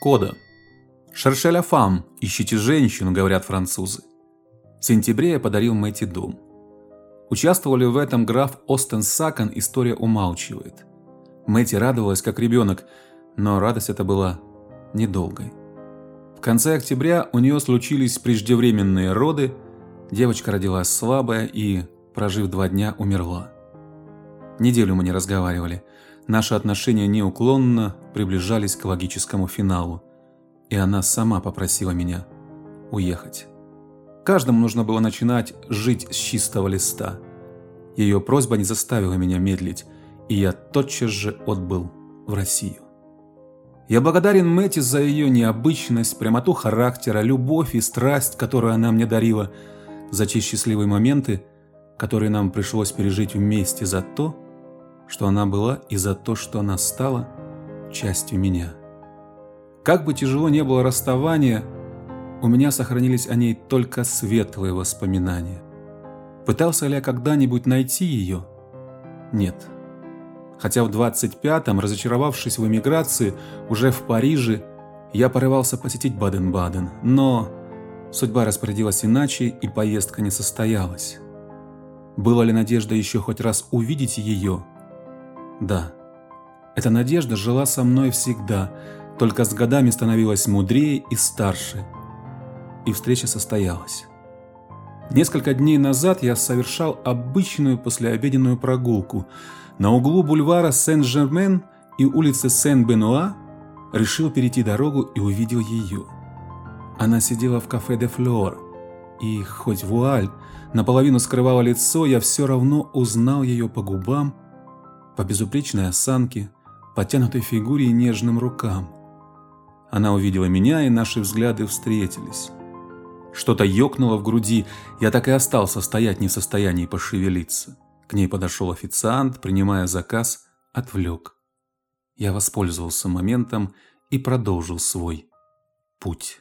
Кода. Шершеля фам, ищите женщину, говорят французы. В сентябре я подарил Мэти дом. Участвовали в этом граф Остен Сакан, история умалчивает. Мэти радовалась как ребенок, но радость эта была недолгой. В конце октября у нее случились преждевременные роды, девочка родилась слабая и, прожив два дня, умерла. Неделю мы не разговаривали. Наши отношения неуклонно приближались к логическому финалу, и она сама попросила меня уехать. Каждому нужно было начинать жить с чистого листа. Ее просьба не заставила меня медлить, и я тотчас же отбыл в Россию. Я благодарен Мэти за ее необычность, прямоту характера, любовь и страсть, которую она мне дарила, за те счастливые моменты, которые нам пришлось пережить вместе, за то, что она была и за то, что она стала частью меня. Как бы тяжело не было расставание, у меня сохранились о ней только светлые воспоминания. Пытался ли я когда-нибудь найти ее? Нет. Хотя в 25-м, разочаровавшись в эмиграции, уже в Париже, я порывался посетить Баден-Баден, но судьба распорядилась иначе, и поездка не состоялась. Была ли надежда еще хоть раз увидеть ее? Да. Эта надежда жила со мной всегда, только с годами становилась мудрее и старше. И встреча состоялась. Несколько дней назад я совершал обычную послеобеденную прогулку. На углу бульвара Сен-Жермен и улицы Сен-Бенуа решил перейти дорогу и увидел ее. Она сидела в кафе де Флор, и хоть вуаль наполовину скрывала лицо, я все равно узнал ее по губам, по безупречной осанке, потянутой фигуре и нежным рукам. Она увидела меня, и наши взгляды встретились. Что-то ёкнуло в груди, я так и остался стоять не в состоянии пошевелиться. К ней подошел официант, принимая заказ, отвлек. Я воспользовался моментом и продолжил свой путь.